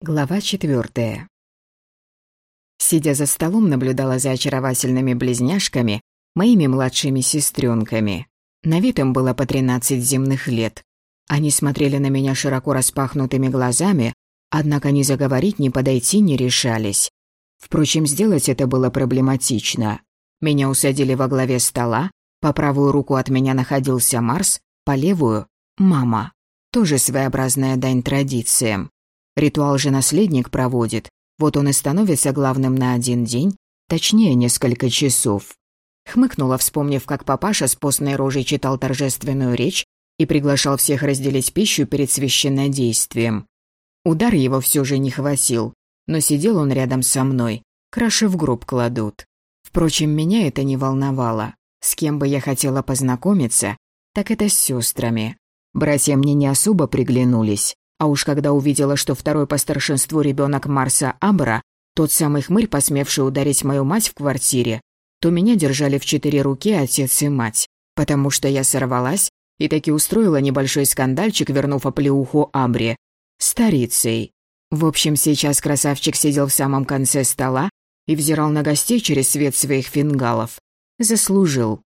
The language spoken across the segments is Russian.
Глава четвертая. Сидя за столом, наблюдала за очаровательными близняшками, моими младшими сестренками. На вид им было по тринадцать земных лет. Они смотрели на меня широко распахнутыми глазами, однако ни заговорить, ни подойти не решались. Впрочем, сделать это было проблематично. Меня усадили во главе стола, по правую руку от меня находился Марс, по левую — мама. Тоже своеобразная дань традициям. Ритуал же наследник проводит. Вот он и становится главным на один день, точнее, несколько часов. Хмыкнула, вспомнив, как папаша с постной рожей читал торжественную речь и приглашал всех разделить пищу перед священнодействием. Удар его все же не хватил, но сидел он рядом со мной. Краши в гроб кладут. Впрочем, меня это не волновало. С кем бы я хотела познакомиться, так это с сестрами. Братья мне не особо приглянулись, а уж когда увидела, что второй по старшинству ребенок Марса Абра, тот самый хмырь, посмевший ударить мою мать в квартире, то меня держали в четыре руки отец и мать, потому что я сорвалась и таки устроила небольшой скандальчик, вернув оплеуху Абре. Старицей. В общем, сейчас красавчик сидел в самом конце стола и взирал на гостей через свет своих фингалов. Заслужил.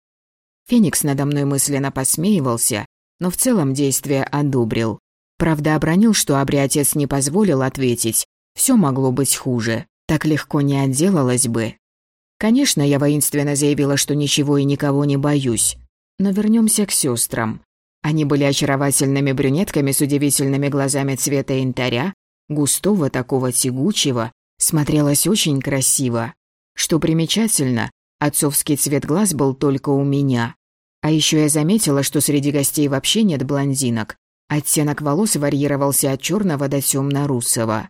Феникс надо мной мысленно посмеивался, но в целом действие одобрил. Правда, обронил, что Абри отец не позволил ответить. Все могло быть хуже. Так легко не отделалась бы. Конечно, я воинственно заявила, что ничего и никого не боюсь. Но вернемся к сестрам. Они были очаровательными брюнетками с удивительными глазами цвета янтаря, густого такого тягучего, смотрелось очень красиво. Что примечательно, отцовский цвет глаз был только у меня. А еще я заметила, что среди гостей вообще нет блондинок, Оттенок волос варьировался от черного до темно-русого.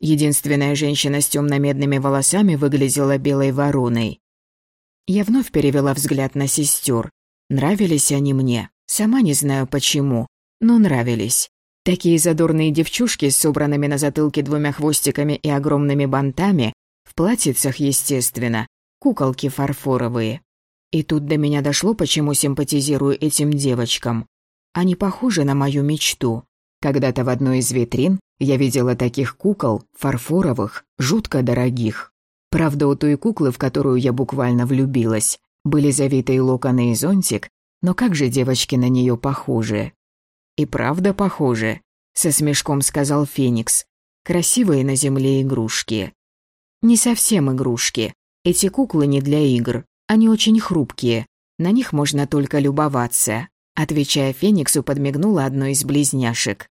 Единственная женщина с темно-медными волосами выглядела белой вороной. Я вновь перевела взгляд на сестер. Нравились они мне, сама не знаю почему, но нравились. Такие задорные девчушки с собранными на затылке двумя хвостиками и огромными бантами, в платьицах, естественно, куколки фарфоровые. И тут до меня дошло, почему симпатизирую этим девочкам. Они похожи на мою мечту. Когда-то в одной из витрин я видела таких кукол, фарфоровых, жутко дорогих. Правда, у той куклы, в которую я буквально влюбилась, были завитые локоны и зонтик, но как же девочки на нее похожи? И правда похожи, со смешком сказал Феникс. Красивые на земле игрушки. Не совсем игрушки. Эти куклы не для игр. Они очень хрупкие. На них можно только любоваться. Отвечая Фениксу, подмигнула одной из близняшек.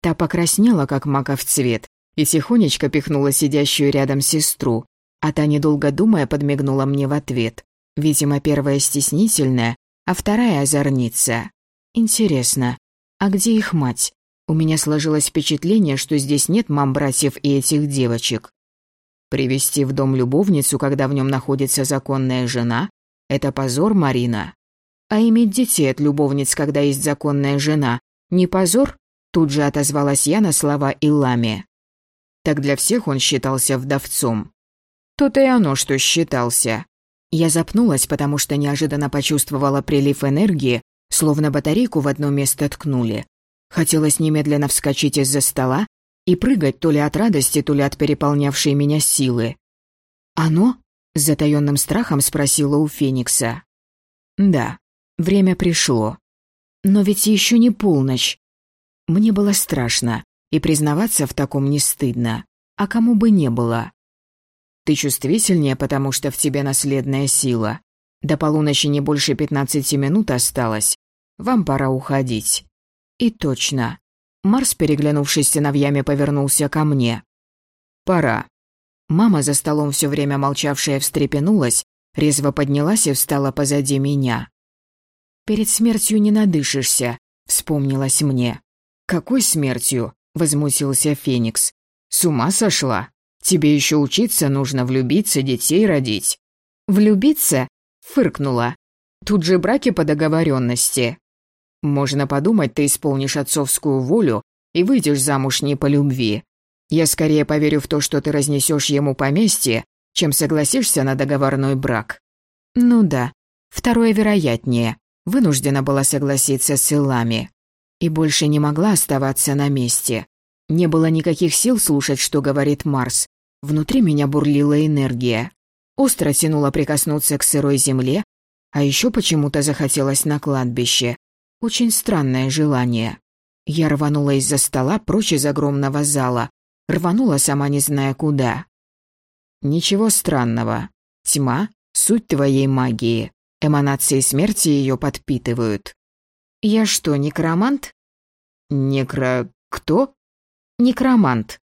Та покраснела, как маков цвет, и тихонечко пихнула сидящую рядом сестру, а та, недолго думая, подмигнула мне в ответ. Видимо, первая стеснительная, а вторая озорница. Интересно, а где их мать? У меня сложилось впечатление, что здесь нет мам братьев и этих девочек. Привести в дом любовницу, когда в нем находится законная жена, это позор, Марина. А иметь детей от любовниц, когда есть законная жена, не позор? Тут же отозвалась я на слова Илами. Так для всех он считался вдовцом. То-то и оно, что считался. Я запнулась, потому что неожиданно почувствовала прилив энергии, словно батарейку в одно место ткнули. Хотелось немедленно вскочить из-за стола и прыгать то ли от радости, то ли от переполнявшей меня силы. «Оно?» — с затаённым страхом спросила у Феникса. «Да», Время пришло. Но ведь еще не полночь. Мне было страшно, и признаваться в таком не стыдно. А кому бы не было. Ты чувствительнее, потому что в тебе наследная сила. До полуночи не больше пятнадцати минут осталось. Вам пора уходить. И точно. Марс, переглянувшись сыновьями, повернулся ко мне. Пора. Мама, за столом все время молчавшая, встрепенулась, резво поднялась и встала позади меня. «Перед смертью не надышишься», — вспомнилось мне. «Какой смертью?» — возмутился Феникс. «С ума сошла? Тебе еще учиться нужно, влюбиться, детей родить». «Влюбиться?» — фыркнула. «Тут же браки по договоренности. Можно подумать, ты исполнишь отцовскую волю и выйдешь замуж не по любви. Я скорее поверю в то, что ты разнесешь ему поместье, чем согласишься на договорной брак». «Ну да, второе вероятнее», вынуждена была согласиться с Илами и больше не могла оставаться на месте. Не было никаких сил слушать, что говорит Марс. Внутри меня бурлила энергия. Остро тянуло прикоснуться к сырой земле, а еще почему-то захотелось на кладбище. Очень странное желание. Я рванула из-за стола прочь из огромного зала. Рванула сама не зная куда. Ничего странного. Тьма — суть твоей магии. Эманации смерти ее подпитывают. Я что, некромант? Некро... кто? Некромант.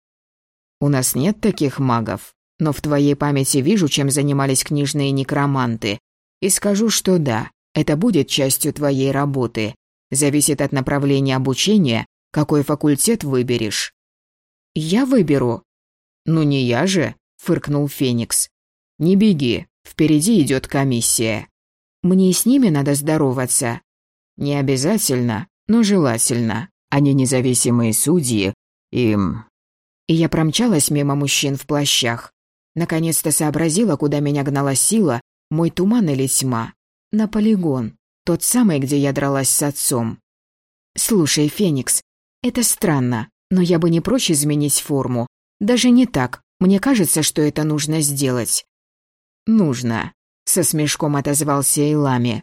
У нас нет таких магов, но в твоей памяти вижу, чем занимались книжные некроманты. И скажу, что да, это будет частью твоей работы. Зависит от направления обучения, какой факультет выберешь. Я выберу. Ну не я же, фыркнул Феникс. Не беги, впереди идет комиссия. Мне с ними надо здороваться. Не обязательно, но желательно. Они независимые судьи, им. И я промчалась мимо мужчин в плащах. Наконец-то сообразила, куда меня гнала сила, мой туман или тьма. На полигон, тот самый, где я дралась с отцом. Слушай, Феникс, это странно, но я бы не прочь изменить форму. Даже не так, мне кажется, что это нужно сделать. Нужно, со смешком отозвался Илами.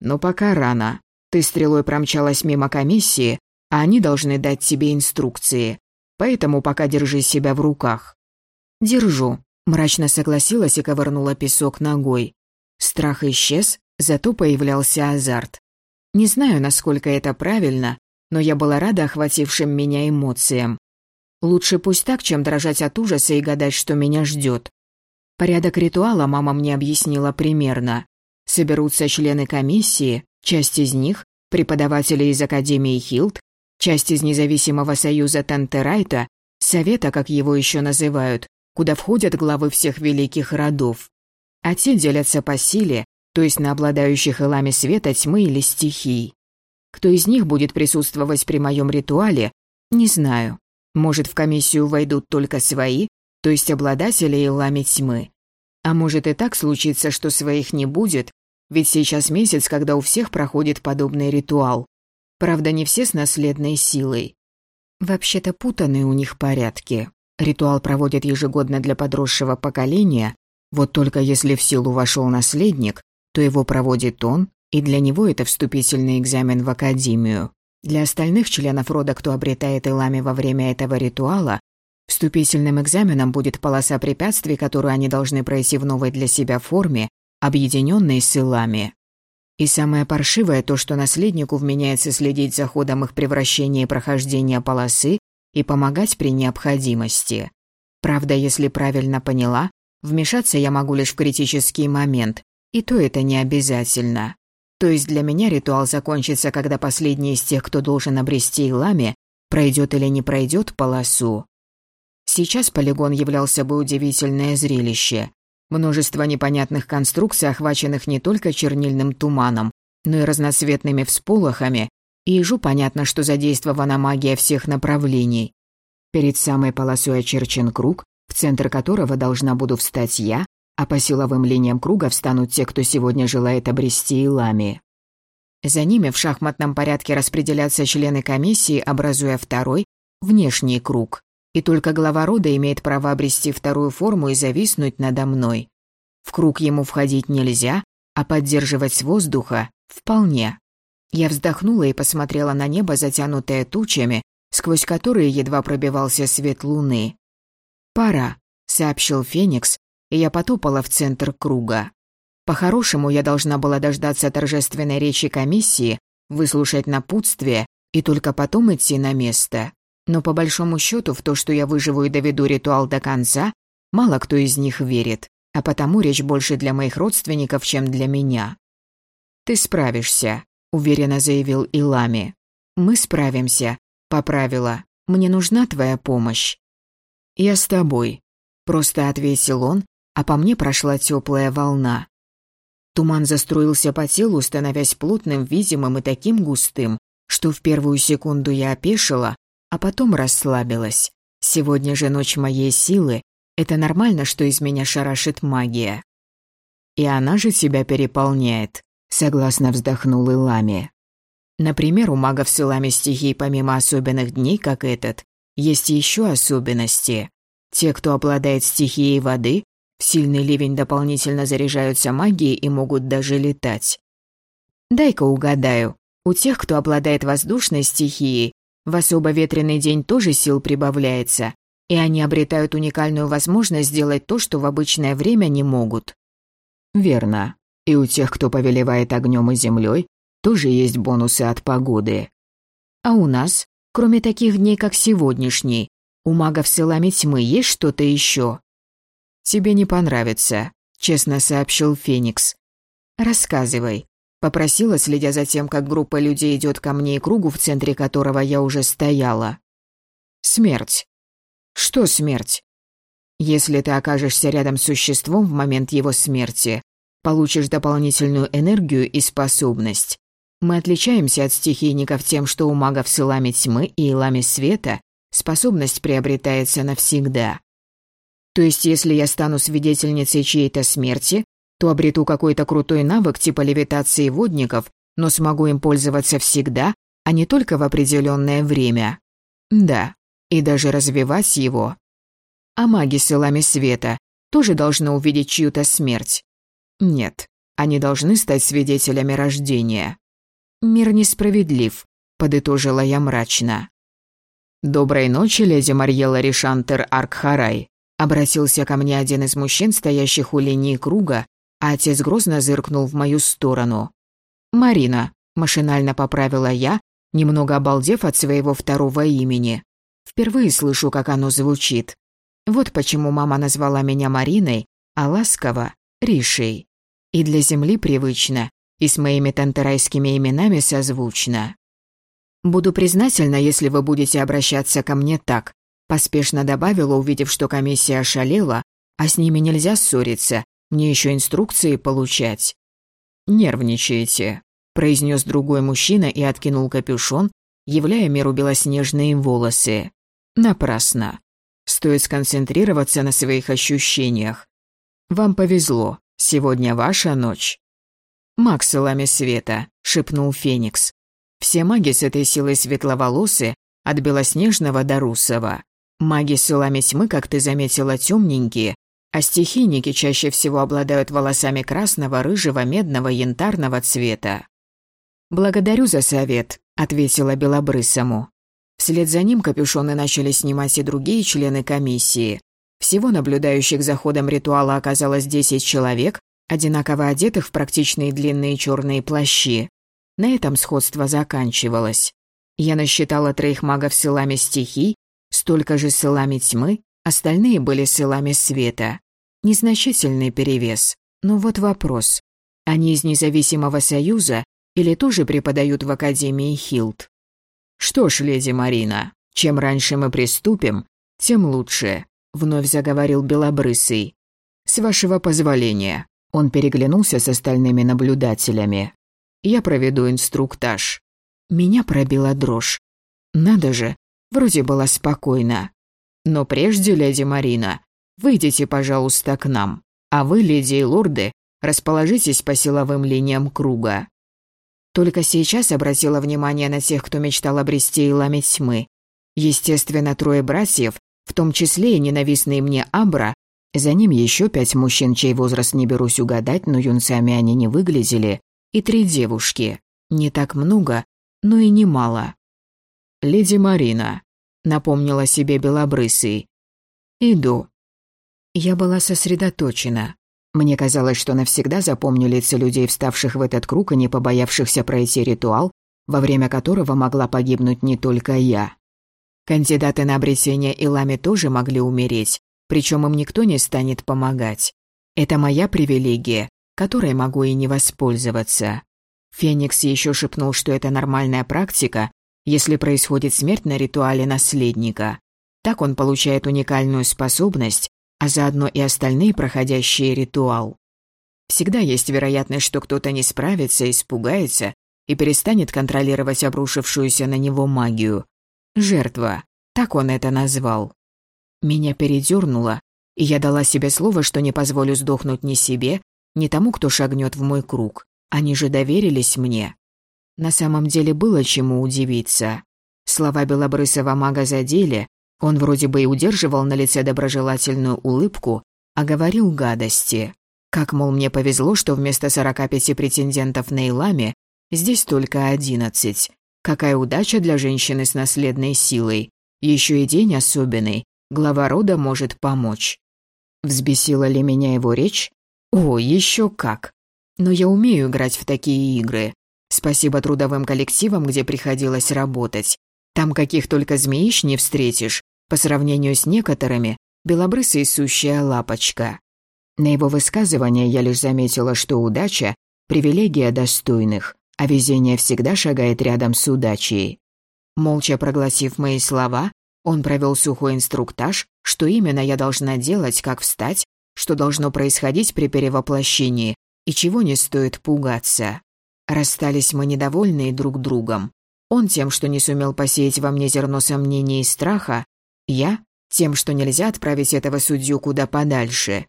Но пока рано. Ты стрелой промчалась мимо комиссии, а они должны дать тебе инструкции. Поэтому пока держи себя в руках». «Держу», — мрачно согласилась и ковырнула песок ногой. Страх исчез, зато появлялся азарт. Не знаю, насколько это правильно, но я была рада охватившим меня эмоциям. Лучше пусть так, чем дрожать от ужаса и гадать, что меня ждет. Порядок ритуала мама мне объяснила примерно. Соберутся члены комиссии, часть из них – преподаватели из Академии Хилд, часть из независимого союза Тантерайта, совета, как его еще называют, куда входят главы всех великих родов. А те делятся по силе, то есть на обладающих илами света, тьмы или стихий. Кто из них будет присутствовать при моем ритуале, не знаю. Может, в комиссию войдут только свои, то есть обладатели илами тьмы. А может и так случится, что своих не будет, ведь сейчас месяц, когда у всех проходит подобный ритуал. Правда, не все с наследной силой. Вообще-то путанные у них порядки. Ритуал проводят ежегодно для подросшего поколения, вот только если в силу вошел наследник, то его проводит он, и для него это вступительный экзамен в академию. Для остальных членов рода, кто обретает Илами во время этого ритуала, вступительным экзаменом будет полоса препятствий, которую они должны пройти в новой для себя форме, объединенной с Илами. И самое паршивое то, что наследнику вменяется следить за ходом их превращения и прохождения полосы и помогать при необходимости. Правда, если правильно поняла, вмешаться я могу лишь в критический момент, и то это не обязательно. То есть для меня ритуал закончится, когда последний из тех, кто должен обрести Илами, пройдет или не пройдет полосу. Сейчас полигон являлся бы удивительное зрелище. Множество непонятных конструкций, охваченных не только чернильным туманом, но и разноцветными всполохами, и ежу понятно, что задействована магия всех направлений. Перед самой полосой очерчен круг, в центр которого должна буду встать я, а по силовым линиям круга встанут те, кто сегодня желает обрести Илами. За ними в шахматном порядке распределятся члены комиссии, образуя второй, внешний круг и только глава рода имеет право обрести вторую форму и зависнуть надо мной. В круг ему входить нельзя, а поддерживать с воздуха — вполне. Я вздохнула и посмотрела на небо, затянутое тучами, сквозь которые едва пробивался свет луны. «Пора», — сообщил Феникс, и я потопала в центр круга. По-хорошему, я должна была дождаться торжественной речи комиссии, выслушать напутствие и только потом идти на место. Но по большому счету в то, что я выживу и доведу ритуал до конца, мало кто из них верит, а потому речь больше для моих родственников, чем для меня. «Ты справишься», — уверенно заявил Илами. «Мы справимся», — поправила. «Мне нужна твоя помощь». «Я с тобой», — просто ответил он, а по мне прошла теплая волна. Туман заструился по телу, становясь плотным, видимым и таким густым, что в первую секунду я опешила, а потом расслабилась. Сегодня же ночь моей силы. Это нормально, что из меня шарашит магия. И она же тебя переполняет, согласно вздохнул Илами. Например, у магов с илами стихий помимо особенных дней, как этот, Есть еще особенности. Те, кто обладает стихией воды, в сильный ливень дополнительно заряжаются магией и могут даже летать. Дай-ка угадаю, у тех, кто обладает воздушной стихией, в особо ветреный день тоже сил прибавляется, и они обретают уникальную возможность сделать то, что в обычное время не могут. Верно. И у тех, кто повелевает огнем и землей, тоже есть бонусы от погоды. А у нас, кроме таких дней, как сегодняшний, у магов силами тьмы есть что-то еще? Тебе не понравится, честно сообщил Феникс. Рассказывай. Попросила, следя за тем, как группа людей идет ко мне и кругу, в центре которого я уже стояла. Смерть. Что смерть? Если ты окажешься рядом с существом в момент его смерти, получишь дополнительную энергию и способность. Мы отличаемся от стихийников тем, что у магов с илами тьмы и илами света способность приобретается навсегда. То есть, если я стану свидетельницей чьей-то смерти, то обрету какой-то крутой навык типа левитации водников, но смогу им пользоваться всегда, а не только в определенное время. Да, и даже развивать его. А маги с илами света тоже должны увидеть чью-то смерть. Нет, они должны стать свидетелями рождения. Мир несправедлив, подытожила я мрачно. «Доброй ночи, леди Марьела Ришантер Аркхарай», обратился ко мне один из мужчин, стоящих у линии круга, а отец грозно зыркнул в мою сторону. «Марина», — машинально поправила я, немного обалдев от своего второго имени. Впервые слышу, как оно звучит. Вот почему мама назвала меня Мариной, а ласково — Ришей. И для земли привычно, и с моими тантерайскими именами созвучно. «Буду признательна, если вы будете обращаться ко мне так», поспешно добавила, увидев, что комиссия ошалела, а с ними нельзя ссориться, мне еще инструкции получать. «Нервничаете», — произнес другой мужчина и откинул капюшон, являя миру белоснежные волосы. «Напрасно. Стоит сконцентрироваться на своих ощущениях. Вам повезло, сегодня ваша ночь». «Макс лами света», — шепнул Феникс. «Все маги с этой силой светловолосы, от белоснежного до русого. Маги с силами тьмы, как ты заметила, темненькие, а стихийники чаще всего обладают волосами красного, рыжего, медного, янтарного цвета». «Благодарю за совет», — ответила Белобрысому. Вслед за ним капюшоны начали снимать и другие члены комиссии. Всего наблюдающих за ходом ритуала оказалось 10 человек, одинаково одетых в практичные длинные черные плащи. На этом сходство заканчивалось. Я насчитала троих магов силами стихий, столько же силами тьмы, остальные были силами света. Незначительный перевес. Но вот вопрос. Они из независимого союза или тоже преподают в Академии Хилд? «Что ж, леди Марина, чем раньше мы приступим, тем лучше», — вновь заговорил Белобрысый. «С вашего позволения». Он переглянулся с остальными наблюдателями. «Я проведу инструктаж». Меня пробила дрожь. Надо же, вроде было спокойно. Но прежде, леди Марина, выйдите, пожалуйста, к нам. А вы, леди и лорды, расположитесь по силовым линиям круга. Только сейчас обратила внимание на тех, кто мечтал обрести Илами тьмы. Естественно, трое братьев, в том числе и ненавистный мне Абра, за ним еще пять мужчин, чей возраст не берусь угадать, но юнцами они не выглядели, и три девушки. Не так много, но и немало. «Леди Марина», — напомнила себе Белобрысый. «Иду». Я была сосредоточена. Мне казалось, что навсегда запомню лица людей, вставших в этот круг и не побоявшихся пройти ритуал, во время которого могла погибнуть не только я. Кандидаты на обретение Илами тоже могли умереть, причем им никто не станет помогать. Это моя привилегия, которой могу и не воспользоваться. Феникс еще шепнул, что это нормальная практика, если происходит смерть на ритуале наследника. Так он получает уникальную способность, а заодно и остальные проходящие ритуал. Всегда есть вероятность, что кто-то не справится, испугается и перестанет контролировать обрушившуюся на него магию. Жертва, так он это назвал. Меня передернуло, и я дала себе слово, что не позволю сдохнуть ни себе, ни тому, кто шагнет в мой круг. Они же доверились мне. На самом деле было чему удивиться. Слова белобрысого мага задели, Он вроде бы и удерживал на лице доброжелательную улыбку, а говорил гадости. Как, мол, мне повезло, что вместо 45 претендентов на Иламе здесь только 11. Какая удача для женщины с наследной силой. Еще и день особенный. Глава рода может помочь. Взбесила ли меня его речь? О, еще как. Но я умею играть в такие игры. Спасибо трудовым коллективам, где приходилось работать. Там каких только змеищ не встретишь. По сравнению с некоторыми, белобрысая сущая лапочка. На его высказывание я лишь заметила, что удача – привилегия достойных, а везение всегда шагает рядом с удачей. Молча прогласив мои слова, он провел сухой инструктаж, что именно я должна делать, как встать, что должно происходить при перевоплощении и чего не стоит пугаться. Расстались мы недовольные друг другом. Он тем, что не сумел посеять во мне зерно сомнений и страха, я тем, что нельзя отправить этого судью куда подальше.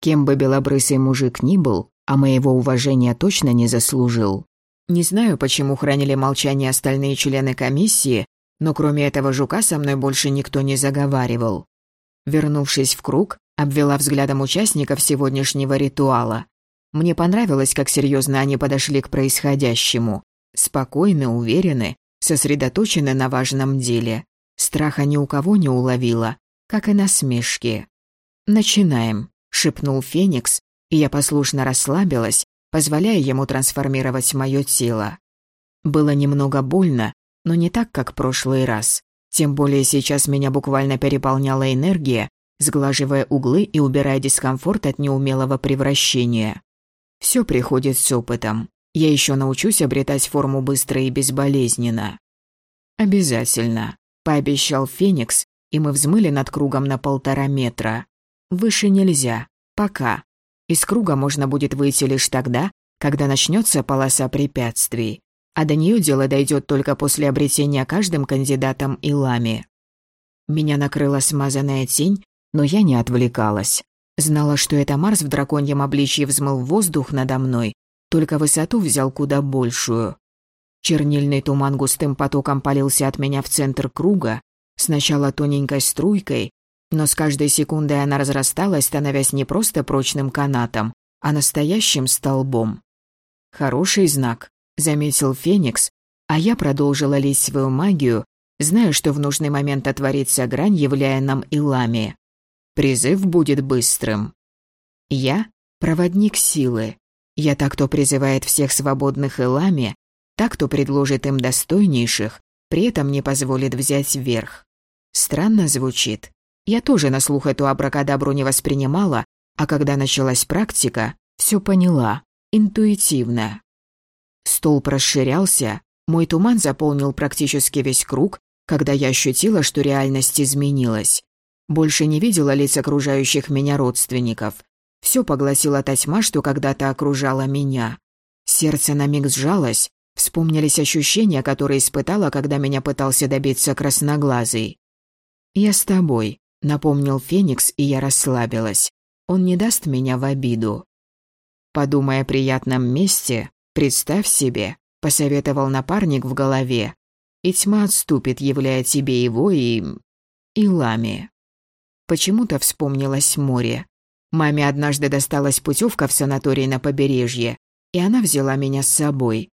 Кем бы белобрысый мужик ни был, а моего уважения точно не заслужил. Не знаю, почему хранили молчание остальные члены комиссии, но кроме этого жука со мной больше никто не заговаривал. Вернувшись в круг, обвела взглядом участников сегодняшнего ритуала. Мне понравилось, как серьезно они подошли к происходящему. Спокойны, уверены, сосредоточены на важном деле. Страха ни у кого не уловила, как и насмешки. «Начинаем», — шепнул Феникс, и я послушно расслабилась, позволяя ему трансформировать мое тело. Было немного больно, но не так, как прошлый раз. Тем более сейчас меня буквально переполняла энергия, сглаживая углы и убирая дискомфорт от неумелого превращения. Все приходит с опытом. Я еще научусь обретать форму быстро и безболезненно. Обязательно, пообещал Феникс, и мы взмыли над кругом на полтора метра. Выше нельзя. Пока. Из круга можно будет выйти лишь тогда, когда начнется полоса препятствий а до нее дело дойдет только после обретения каждым кандидатом Илами. Меня накрыла смазанная тень, но я не отвлекалась. Знала, что это Марс в драконьем обличье взмыл воздух надо мной, только высоту взял куда большую. Чернильный туман густым потоком полился от меня в центр круга, сначала тоненькой струйкой, но с каждой секундой она разрасталась, становясь не просто прочным канатом, а настоящим столбом. Хороший знак. — заметил Феникс, а я продолжила лить свою магию, зная, что в нужный момент отворится грань, являя нам Илами. Призыв будет быстрым. Я — проводник силы. Я так, кто призывает всех свободных Илами, так, кто предложит им достойнейших, при этом не позволит взять верх. Странно звучит. Я тоже на слух эту абракадабру не воспринимала, а когда началась практика, все поняла, интуитивно. Столб расширялся, мой туман заполнил практически весь круг, когда я ощутила, что реальность изменилась. Больше не видела лиц окружающих меня родственников. Все поглотила та тьма, что когда-то окружала меня. Сердце на миг сжалось, вспомнились ощущения, которые испытала, когда меня пытался добиться красноглазый. «Я с тобой», — напомнил Феникс, и я расслабилась. Он не даст меня в обиду. Подумая о приятном месте, «Представь себе», — посоветовал напарник в голове, «и тьма отступит, являя тебе его и... и лами». Почему-то вспомнилось море. Маме однажды досталась путевка в санаторий на побережье, и она взяла меня с собой.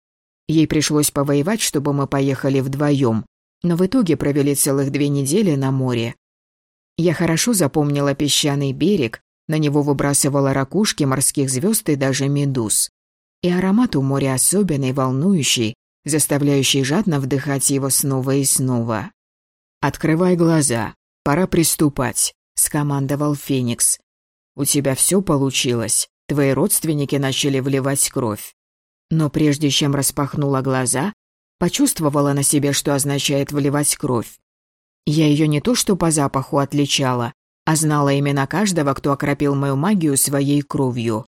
Ей пришлось повоевать, чтобы мы поехали вдвоем, но в итоге провели целых две недели на море. Я хорошо запомнила песчаный берег, на него выбрасывала ракушки морских звезд и даже медуз. И аромат у моря особенный, волнующий, заставляющий жадно вдыхать его снова и снова. «Открывай глаза, пора приступать», — скомандовал Феникс. «У тебя все получилось, твои родственники начали вливать кровь». Но прежде чем распахнула глаза, почувствовала на себе, что означает вливать кровь. Я ее не то что по запаху отличала, а знала имена каждого, кто окропил мою магию своей кровью.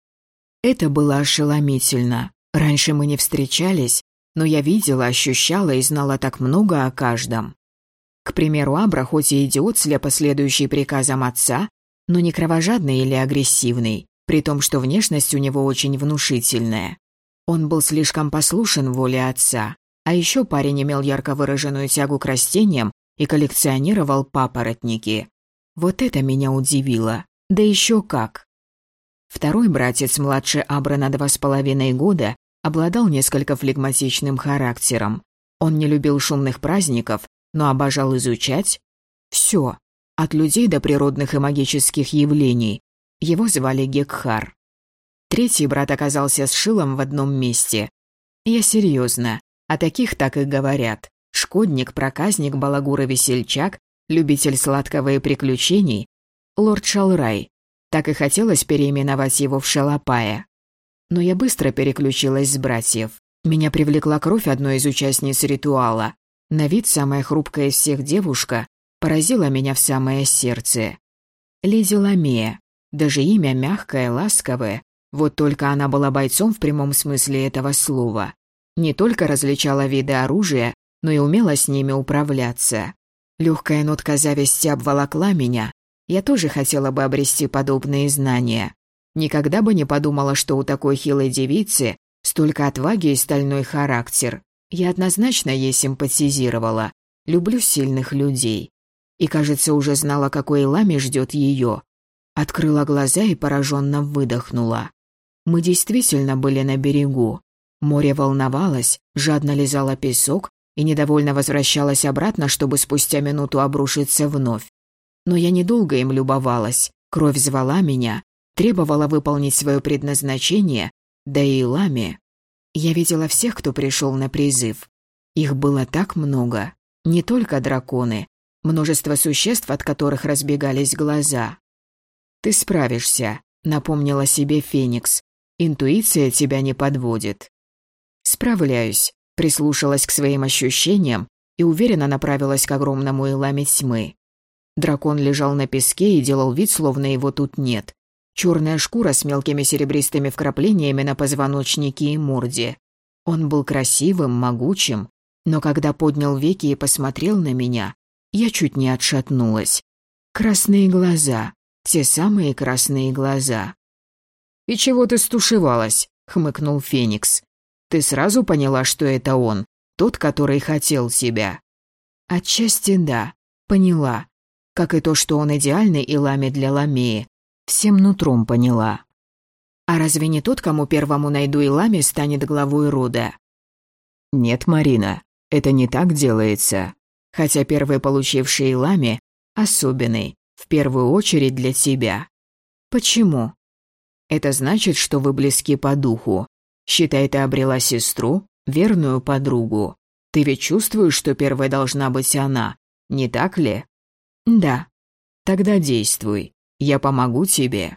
Это было ошеломительно. Раньше мы не встречались, но я видела, ощущала и знала так много о каждом. К примеру, Абра хоть и идиот, слепо следующий приказам отца, но не кровожадный или агрессивный, при том, что внешность у него очень внушительная. Он был слишком послушен воле отца, а еще парень имел ярко выраженную тягу к растениям и коллекционировал папоротники. Вот это меня удивило. Да еще как. Второй братец, младше Абра на два с половиной года, обладал несколько флегматичным характером. Он не любил шумных праздников, но обожал изучать все, от людей до природных и магических явлений. Его звали Гекхар. Третий брат оказался с Шилом в одном месте. Я серьезно, о таких так и говорят. Шкодник, проказник, балагур и весельчак, любитель сладкого и приключений. Лорд Шалрай. Так и хотелось переименовать его в Шалопая. Но я быстро переключилась с братьев. Меня привлекла кровь одной из участниц ритуала. На вид самая хрупкая из всех девушка поразила меня в самое сердце. Леди Ламия. Даже имя мягкое, ласковое. Вот только она была бойцом в прямом смысле этого слова. Не только различала виды оружия, но и умела с ними управляться. Легкая нотка зависти обволокла меня. Я тоже хотела бы обрести подобные знания. Никогда бы не подумала, что у такой хилой девицы столько отваги и стальной характер. Я однозначно ей симпатизировала. Люблю сильных людей. И, кажется, уже знала, какой лами ждет ее. Открыла глаза и пораженно выдохнула. Мы действительно были на берегу. Море волновалось, жадно лизало песок и недовольно возвращалось обратно, чтобы спустя минуту обрушиться вновь. Но я недолго им любовалась. Кровь звала меня, требовала выполнить свое предназначение, да и Лами. Я видела всех, кто пришел на призыв. Их было так много. Не только драконы, множество существ, от которых разбегались глаза. «Ты справишься», — напомнила себе Феникс. «Интуиция тебя не подводит». «Справляюсь», — прислушалась к своим ощущениям и уверенно направилась к огромному иламе тьмы. Дракон лежал на песке и делал вид, словно его тут нет. Черная шкура с мелкими серебристыми вкраплениями на позвоночнике и морде. Он был красивым, могучим, но когда поднял веки и посмотрел на меня, я чуть не отшатнулась. Красные глаза, те самые красные глаза. «И чего ты стушевалась?» — хмыкнул Феникс. «Ты сразу поняла, что это он, тот, который хотел себя?» «Отчасти да, поняла. Как и то, что он идеальный и лами для ламеи. Всем нутром поняла. А разве не тот, кому первому найду и лами, станет главой рода?» «Нет, Марина, это не так делается хотя первый получивший Лами особенный, в первую очередь для тебя. Почему? Это значит, что вы близки по духу. Считай, ты обрела сестру, верную подругу. Ты ведь чувствуешь, что первой должна быть она, не так ли? Да. Тогда действуй. Я помогу тебе.